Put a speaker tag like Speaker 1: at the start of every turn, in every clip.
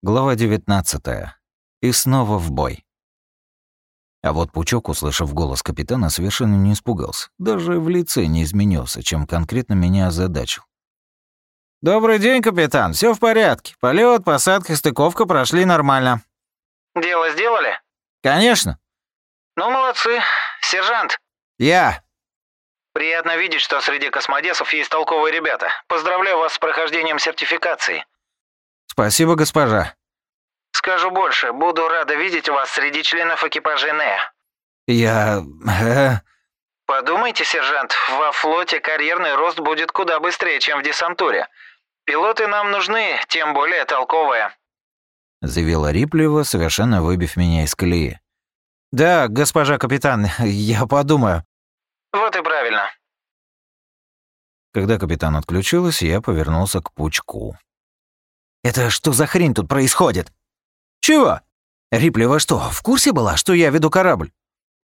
Speaker 1: Глава 19. И снова в бой. А вот Пучок, услышав голос капитана, совершенно не испугался. Даже в лице не изменился, чем конкретно меня озадачил.
Speaker 2: «Добрый день, капитан. Все в порядке. Полет, посадка, стыковка прошли нормально».
Speaker 3: «Дело сделали?»
Speaker 2: «Конечно».
Speaker 3: «Ну, молодцы. Сержант».
Speaker 2: «Я».
Speaker 3: «Приятно видеть, что среди космодесов есть толковые ребята. Поздравляю вас с прохождением сертификации».
Speaker 2: «Спасибо, госпожа».
Speaker 3: «Скажу больше, буду рада видеть вас среди членов экипажа НЭ».
Speaker 2: «Я... Э...
Speaker 3: Подумайте, сержант, во флоте карьерный рост будет куда быстрее, чем в десантуре. Пилоты нам нужны, тем более толковые».
Speaker 1: Заявила Риплева, совершенно выбив меня из колеи.
Speaker 2: «Да, госпожа капитан, я подумаю».
Speaker 3: «Вот и правильно».
Speaker 1: Когда капитан отключилась, я повернулся к Пучку.
Speaker 2: Это что за хрень тут происходит? Чего? Риплева что, в курсе была, что я веду корабль?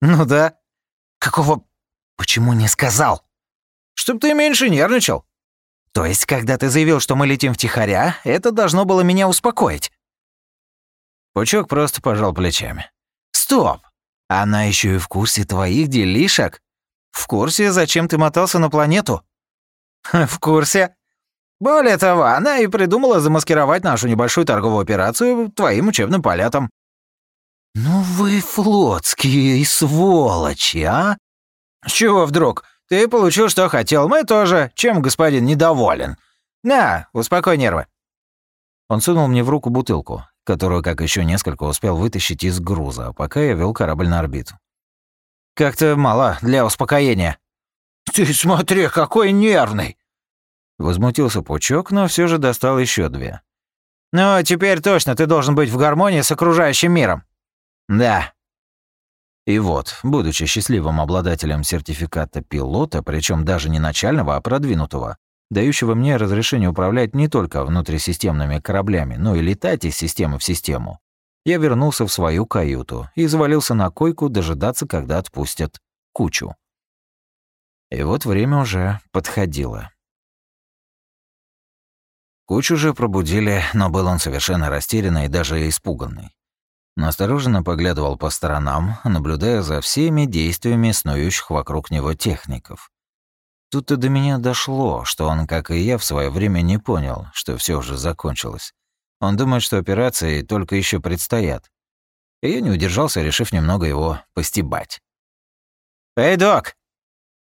Speaker 2: Ну да. Какого... Почему не сказал? Чтоб ты меньше нервничал. То есть, когда ты заявил, что мы летим втихаря, это должно было меня успокоить.
Speaker 1: Пучок просто пожал плечами.
Speaker 2: Стоп! Она еще и в курсе твоих делишек? В курсе, зачем ты мотался на планету? В курсе. Более того, она и придумала замаскировать нашу небольшую торговую операцию твоим учебным полетом. Ну вы флотские сволочи, а? С чего вдруг? Ты получил, что хотел, мы тоже. Чем господин недоволен? На, успокой нервы.
Speaker 1: Он сунул мне в руку бутылку, которую, как еще несколько, успел вытащить из груза, пока я вел корабль на орбиту.
Speaker 2: Как-то мало для успокоения. Ты смотри, какой нервный.
Speaker 1: Возмутился Пучок, но все же достал еще две.
Speaker 2: «Ну, теперь точно ты должен быть в гармонии с окружающим миром». «Да».
Speaker 1: И вот, будучи счастливым обладателем сертификата пилота, причем даже не начального, а продвинутого, дающего мне разрешение управлять не только внутрисистемными кораблями, но и летать из системы в систему, я вернулся в свою каюту и завалился на койку дожидаться, когда отпустят кучу. И вот время уже подходило. Кучу же пробудили, но был он совершенно растерянный и даже испуганный. Настороженно поглядывал по сторонам, наблюдая за всеми действиями снующих вокруг него техников. Тут-то до меня дошло, что он, как и я, в свое время не понял, что все уже закончилось. Он думает, что операции только еще предстоят. И я не удержался, решив немного его постебать.
Speaker 2: «Эй, док,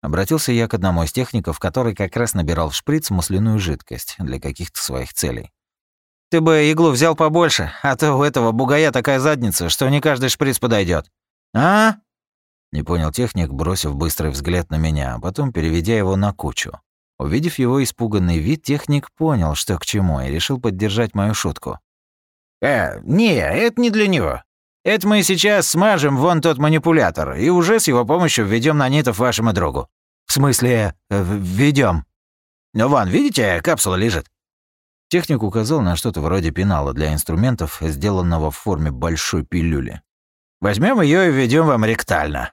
Speaker 1: Обратился я к одному из техников, который как раз набирал в шприц масляную жидкость для каких-то своих целей.
Speaker 2: «Ты бы иглу взял побольше, а то у этого бугая такая задница, что не каждый шприц подойдет. «А?»
Speaker 1: Не понял техник, бросив быстрый взгляд на меня, а потом переведя его на кучу. Увидев его испуганный вид, техник понял, что к чему, и решил поддержать мою шутку.
Speaker 2: «Э, не, это не для него. Это мы сейчас смажем вон тот манипулятор и уже с его помощью введем нанитов вашему другу. В смысле, э, введем. Ну вон, видите, капсула лежит.
Speaker 1: Техник указал на что-то вроде пенала для инструментов, сделанного в форме большой пилюли.
Speaker 2: Возьмем ее и введем вам ректально.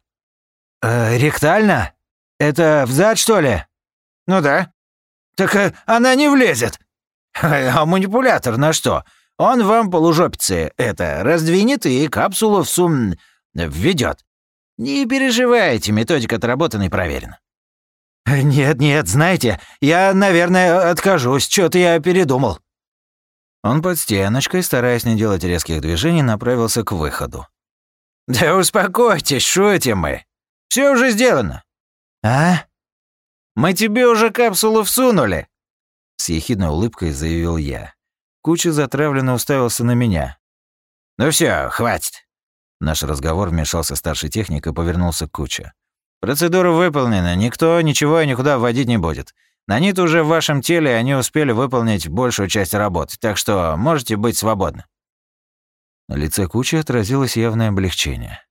Speaker 2: Э, ректально? Это взад, что ли? Ну да. Так э, она не влезет. А манипулятор на что? Он вам полужопицы это раздвинет и капсулу в сум... введет. Не переживайте, методика отработана и проверена. «Нет-нет, знаете, я, наверное, откажусь, что-то я передумал».
Speaker 1: Он под стеночкой, стараясь не делать резких движений, направился к выходу.
Speaker 2: «Да успокойтесь, шутим мы. Все уже сделано». «А? Мы тебе уже капсулу всунули», —
Speaker 1: с ехидной улыбкой заявил я. Куча затравленно уставился на меня.
Speaker 2: «Ну все, хватит».
Speaker 1: Наш разговор вмешался старший техник и повернулся к Куче.
Speaker 2: «Процедура выполнена, никто ничего и никуда вводить не будет. Нанит уже в вашем теле, они успели выполнить большую часть работы, так что можете быть свободны».
Speaker 1: На лице Кучи отразилось явное облегчение.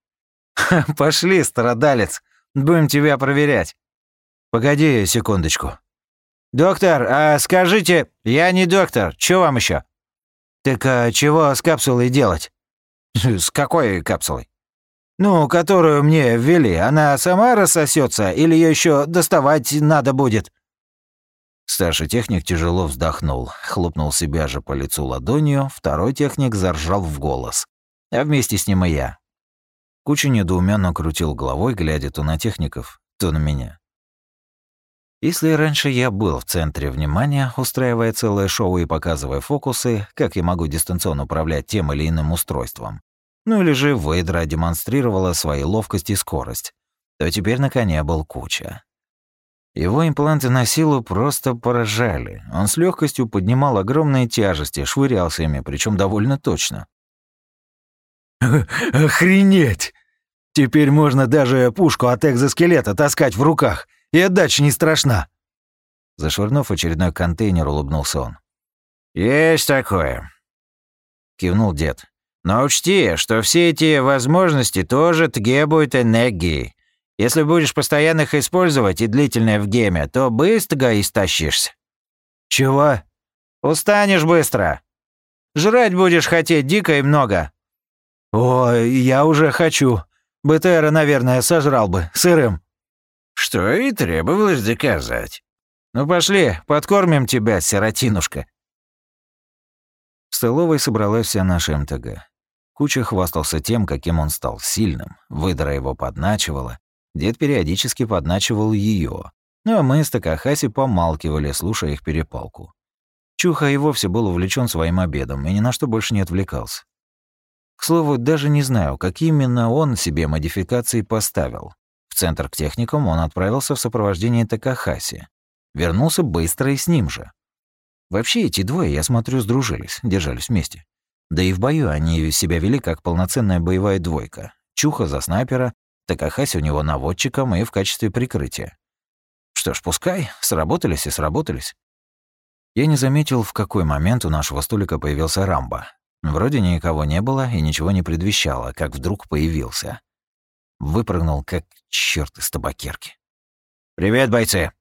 Speaker 2: «Пошли, страдалец, будем тебя проверять». «Погоди секундочку», «Доктор, а скажите, я не доктор, что вам еще? «Так а чего с капсулой делать?» «С какой капсулой?» «Ну, которую мне ввели, она сама рассосется или ее еще доставать надо будет?»
Speaker 1: Старший техник тяжело вздохнул, хлопнул себя же по лицу ладонью, второй техник заржал в голос. А вместе с ним и я. Куча недоуменно крутил головой, глядя то на техников, то на меня. Если раньше я был в центре внимания, устраивая целое шоу и показывая фокусы, как я могу дистанционно управлять тем или иным устройством, ну или же Вейдра демонстрировала свои ловкость и скорость, то теперь на коне был Куча. Его импланты на силу просто поражали. Он с легкостью поднимал огромные тяжести, швырялся ими, причем довольно точно.
Speaker 2: «Охренеть! Теперь можно даже пушку от экзоскелета таскать в руках, и отдача не страшна!»
Speaker 1: Зашвырнув очередной контейнер, улыбнулся он.
Speaker 3: «Есть такое», — кивнул дед. «Но учти, что все эти возможности тоже требуют энергии. Если будешь постоянно их использовать и длительное в гейме, то быстро истощишься».
Speaker 2: «Чего?»
Speaker 3: «Устанешь быстро. Жрать будешь хотеть дико и много».
Speaker 2: «О, я уже хочу. БТРа, наверное, сожрал бы, сырым».
Speaker 3: «Что и требовалось доказать. Ну пошли, подкормим тебя, сиротинушка».
Speaker 1: В столовой собралась вся наша МТГ. Куча хвастался тем, каким он стал сильным, выдра его подначивала, Дед периодически подначивал ее, ну а мы с Такахаси помалкивали, слушая их перепалку. Чуха и вовсе был увлечен своим обедом и ни на что больше не отвлекался. К слову, даже не знаю, какие именно он себе модификации поставил. Центр к техникам он отправился в сопровождении Такахаси. Вернулся быстро и с ним же. Вообще эти двое, я смотрю, сдружились, держались вместе. Да и в бою они себя вели как полноценная боевая двойка. Чуха за снайпера, Такахаси у него наводчиком и в качестве прикрытия. Что ж, пускай, сработались и сработались. Я не заметил, в какой момент у нашего столика появился Рамбо. Вроде никого не было и ничего не предвещало, как вдруг появился. Выпрыгнул, как чёрт из табакерки.
Speaker 3: «Привет, бойцы!»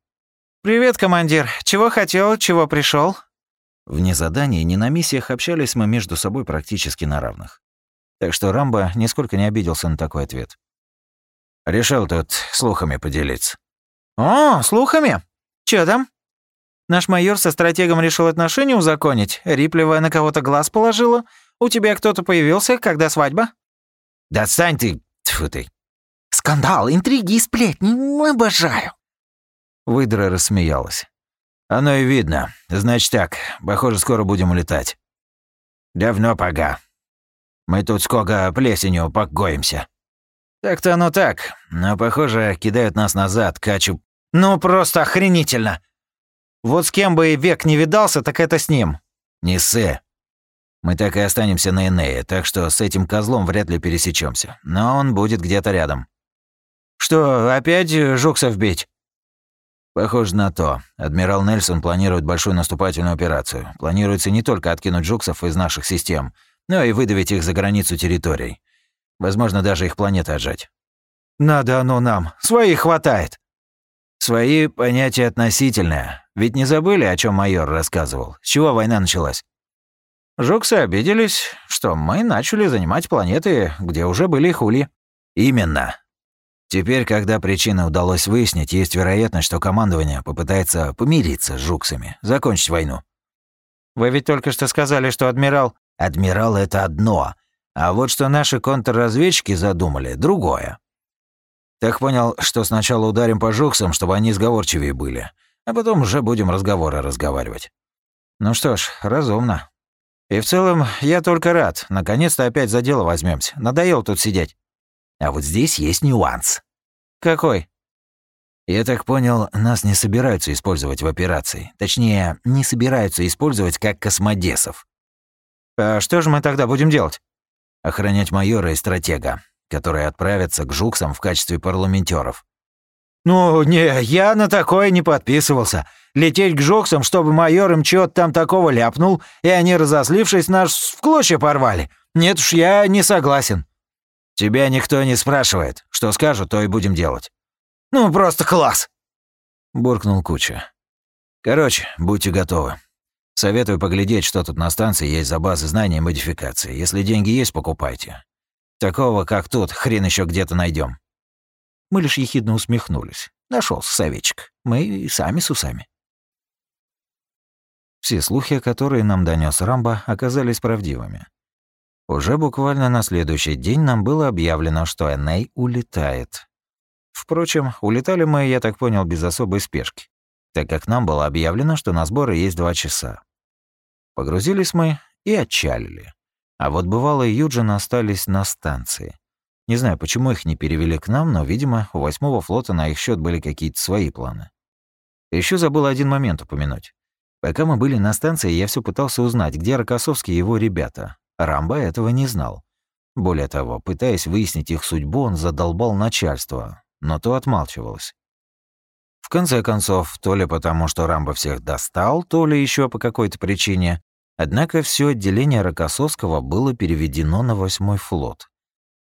Speaker 4: «Привет, командир. Чего хотел, чего пришел?
Speaker 1: Вне задания ни на миссиях общались мы между собой практически на равных. Так что Рамбо нисколько не обиделся на такой ответ.
Speaker 3: Решил тут слухами поделиться».
Speaker 4: «О, слухами? Чё там?» «Наш майор со стратегом решил отношения узаконить. Риплевая на кого-то глаз положила. У тебя кто-то появился, когда свадьба?»
Speaker 3: «Да отстань ты, тьфу ты!»
Speaker 4: «Скандал, интриги и сплетни, обожаю!»
Speaker 1: Выдра рассмеялась.
Speaker 3: «Оно и видно. Значит так, похоже, скоро будем улетать». «Давно пога. Мы тут сколько плесенью покоимся».
Speaker 4: «Так-то оно так, но, похоже, кидают нас назад, качу...» «Ну, просто охренительно! Вот с кем бы и век не видался, так это с ним!»
Speaker 3: «Не ссы. Мы так и останемся на Энее, так что с этим козлом вряд ли пересечемся, но он будет где-то рядом».
Speaker 4: «Что, опять Жуксов бить?»
Speaker 3: Похоже на то. Адмирал Нельсон планирует большую наступательную операцию. Планируется не только откинуть Жуксов из наших систем, но и выдавить их за границу территорий. Возможно, даже их планеты отжать.
Speaker 4: Надо оно нам. Своих хватает.
Speaker 3: Свои понятия относительные. Ведь не забыли, о чем майор рассказывал? С чего война началась?
Speaker 4: Жуксы обиделись, что мы начали занимать планеты, где уже были хули.
Speaker 3: Именно. Теперь, когда причины удалось выяснить, есть вероятность, что командование попытается помириться с жуксами, закончить войну.
Speaker 4: Вы ведь только что сказали, что адмирал...
Speaker 3: Адмирал — это одно, а вот что наши контрразведчики задумали, другое. Так понял, что сначала ударим по жуксам, чтобы они сговорчивее были, а потом уже будем разговоры разговаривать.
Speaker 4: Ну что ж, разумно. И в целом, я только рад. Наконец-то опять за дело возьмемся. Надоело тут сидеть.
Speaker 3: А вот здесь есть нюанс.
Speaker 4: Какой?
Speaker 3: Я так понял, нас не собираются использовать в операции. Точнее, не собираются использовать как космодесов.
Speaker 4: А что же мы тогда будем делать?
Speaker 3: охранять майора и стратега, которые отправятся к жуксам в качестве парламентеров.
Speaker 4: «Ну, не, я на такое не подписывался. Лететь к жуксам, чтобы майор им чего-то там такого ляпнул, и они, разослившись, нас в клочья порвали. Нет уж, я не согласен».
Speaker 3: «Тебя никто не спрашивает. Что скажут, то и будем делать».
Speaker 4: «Ну, просто класс!»
Speaker 3: Буркнул Куча. «Короче, будьте готовы. Советую поглядеть, что тут на станции есть за базы знаний и модификации. Если деньги есть, покупайте. Такого, как тут, хрен еще где-то найдем.
Speaker 1: Мы лишь ехидно усмехнулись. Нашелся советчик. Мы и сами с усами. Все слухи, которые нам донес Рамбо, оказались правдивыми. Уже буквально на следующий день нам было объявлено, что Эней улетает. Впрочем, улетали мы, я так понял, без особой спешки, так как нам было объявлено, что на сборы есть два часа. Погрузились мы и отчалили. А вот бывалые Юджин остались на станции. Не знаю, почему их не перевели к нам, но, видимо, у восьмого флота на их счет были какие-то свои планы. Еще забыл один момент упомянуть. Пока мы были на станции, я все пытался узнать, где Рокоссовский и его ребята. Рамбо этого не знал. Более того, пытаясь выяснить их судьбу, он задолбал начальство, но то отмалчивалось. В конце концов, то ли потому, что Рамбо всех достал, то ли еще по какой-то причине, однако все отделение Рокоссовского было переведено на восьмой флот.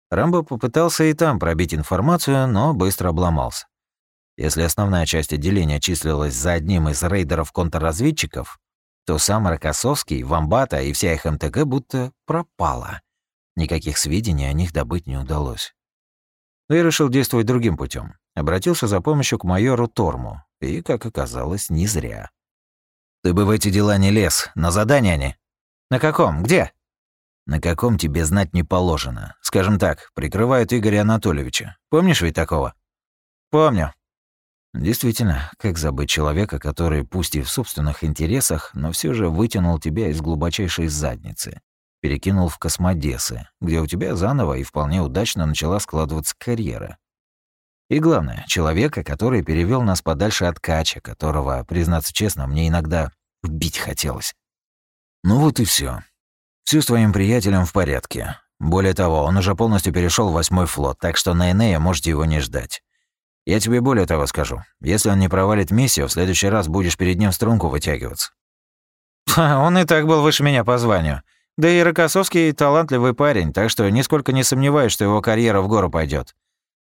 Speaker 1: Рамбо попытался и там пробить информацию, но быстро обломался. Если основная часть отделения числилась за одним из рейдеров-контрразведчиков, то сам Рокоссовский, Вамбата и вся их МТГ будто пропала. Никаких сведений о них добыть не удалось. Но я решил действовать другим путем. Обратился за помощью к майору Торму, и, как оказалось, не зря. «Ты бы в эти дела не лез, на задание они». «На каком? Где?» «На каком тебе знать не положено. Скажем так, прикрывают Игоря Анатольевича. Помнишь ведь такого?»
Speaker 2: «Помню»,
Speaker 1: Действительно, как забыть человека, который, пусть и в собственных интересах, но все же вытянул тебя из глубочайшей задницы, перекинул в космодесы, где у тебя заново и вполне удачно начала складываться карьера. И главное, человека, который перевел нас подальше от Кача, которого, признаться честно, мне иногда убить хотелось. Ну вот и все. Все с твоим приятелем в порядке. Более того, он уже полностью перешел в восьмой флот, так что на Энея можете его не ждать. Я тебе более того скажу. Если он не провалит миссию, в следующий раз будешь перед ним струнку вытягиваться.
Speaker 2: Он и так был выше меня по званию. Да и Рокоссовский талантливый парень, так что нисколько не сомневаюсь, что его карьера в гору пойдет.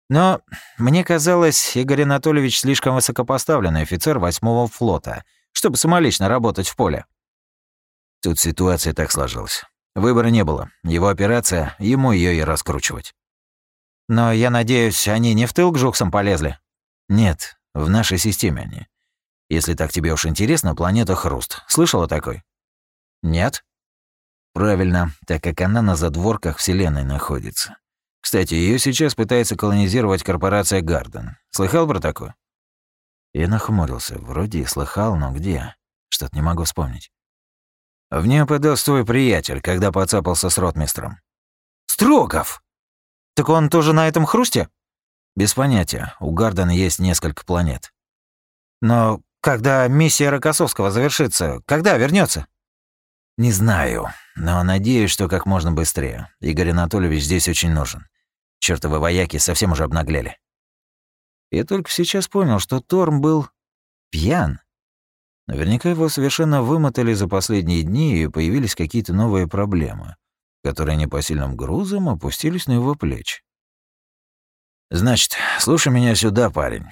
Speaker 2: Но мне казалось, Игорь Анатольевич слишком высокопоставленный офицер восьмого флота, чтобы самолично работать в поле.
Speaker 1: Тут ситуация так сложилась. Выбора не было. Его операция, ему ее и раскручивать.
Speaker 2: Но я надеюсь, они не в тыл к жуксам полезли?
Speaker 1: Нет, в нашей системе они. Если так тебе уж интересно, планета Хруст. Слышала такой?
Speaker 2: Нет.
Speaker 1: Правильно, так как она на задворках Вселенной находится. Кстати, ее сейчас пытается колонизировать корпорация Гарден. Слыхал про такое? Я нахмурился. Вроде и слыхал, но где? Что-то не могу вспомнить. В нее подался твой приятель, когда поцапался с ротмистром.
Speaker 2: «Строгов!» Так он тоже на этом хрусте?
Speaker 1: Без понятия. У Гардена есть несколько планет.
Speaker 2: Но когда миссия Рокоссовского завершится, когда вернется?
Speaker 1: Не знаю, но надеюсь, что как можно быстрее. Игорь Анатольевич здесь очень нужен. Чёртовы вояки совсем уже обнаглели. Я только сейчас понял, что Торм был пьян. Наверняка его совершенно вымотали за последние дни и появились какие-то новые проблемы которые непосильным грузом опустились на его плечи. «Значит, слушай меня сюда, парень.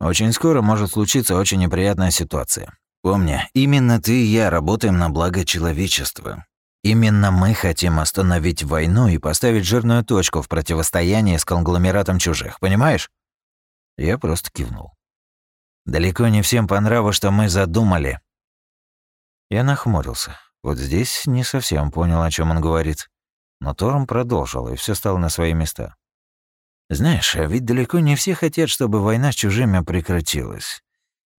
Speaker 1: Очень скоро может случиться очень неприятная ситуация. Помни, именно ты и я работаем на благо человечества. Именно мы хотим остановить войну и поставить жирную точку в противостоянии с конгломератом чужих, понимаешь?» Я просто кивнул. «Далеко не всем по нраву, что мы задумали». Я нахмурился. Вот здесь не совсем понял, о чем он говорит. Но Торм продолжил, и все стало на свои места. Знаешь, а ведь далеко не все хотят, чтобы война с чужими прекратилась.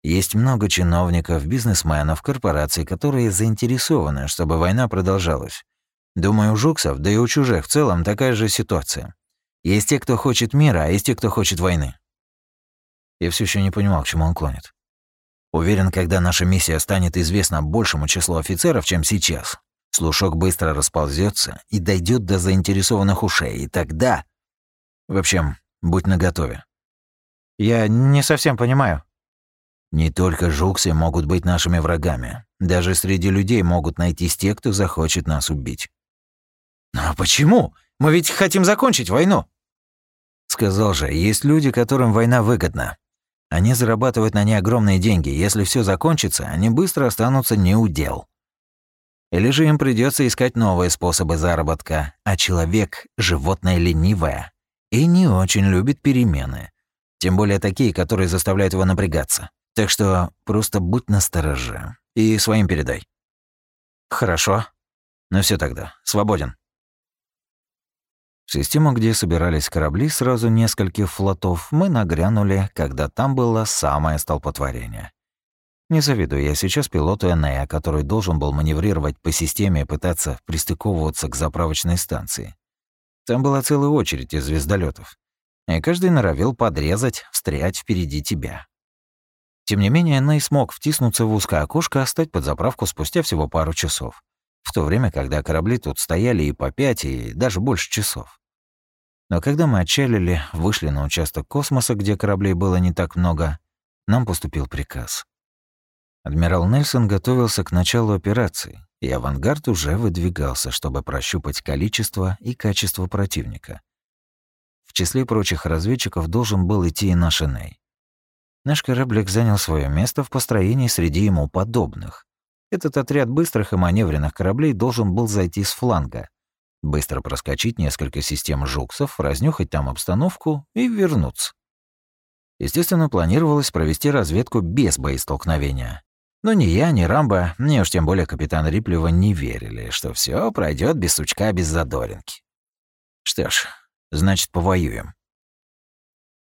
Speaker 1: Есть много чиновников, бизнесменов, корпораций, которые заинтересованы, чтобы война продолжалась. Думаю, у жуксов, да и у чужих в целом такая же ситуация. Есть те, кто хочет мира, а есть те, кто хочет войны. Я все еще не понимал, к чему он клонит. Уверен, когда наша миссия станет известна большему числу офицеров, чем сейчас, слушок быстро расползется и дойдет до заинтересованных ушей, и тогда... В общем, будь наготове.
Speaker 2: Я не совсем понимаю.
Speaker 1: Не только жуксы могут быть нашими врагами. Даже среди людей могут найтись те, кто захочет нас убить.
Speaker 2: Но почему? Мы ведь хотим закончить войну.
Speaker 1: Сказал же, есть люди, которым война выгодна. Они зарабатывают на ней огромные деньги. Если все закончится, они быстро останутся не у дел. Или же им придется искать новые способы заработка, а человек — животное ленивое и не очень любит перемены. Тем более такие, которые заставляют его напрягаться. Так что просто будь настороже. И своим передай».
Speaker 3: «Хорошо. Ну все тогда, свободен».
Speaker 1: Систему, где собирались корабли сразу нескольких флотов, мы нагрянули, когда там было самое столпотворение. Не завидую я сейчас пилоту Энея, который должен был маневрировать по системе и пытаться пристыковываться к заправочной станции. Там была целая очередь из звездолетов, и каждый норовил подрезать, встрять впереди тебя. Тем не менее, Эней смог втиснуться в узкое окошко, и стать под заправку спустя всего пару часов в то время, когда корабли тут стояли и по пять, и даже больше часов. Но когда мы отчалили, вышли на участок космоса, где кораблей было не так много, нам поступил приказ. Адмирал Нельсон готовился к началу операции, и авангард уже выдвигался, чтобы прощупать количество и качество противника. В числе прочих разведчиков должен был идти и наш Эней. Наш кораблик занял свое место в построении среди ему подобных. Этот отряд быстрых и маневренных кораблей должен был зайти с фланга, быстро проскочить несколько систем жуксов, разнюхать там обстановку и вернуться. Естественно, планировалось провести разведку без боестолкновения. Но ни я, ни Рамбо, ни уж тем более капитан Риплева не верили, что все пройдет без сучка, без задоринки. Что ж, значит, повоюем.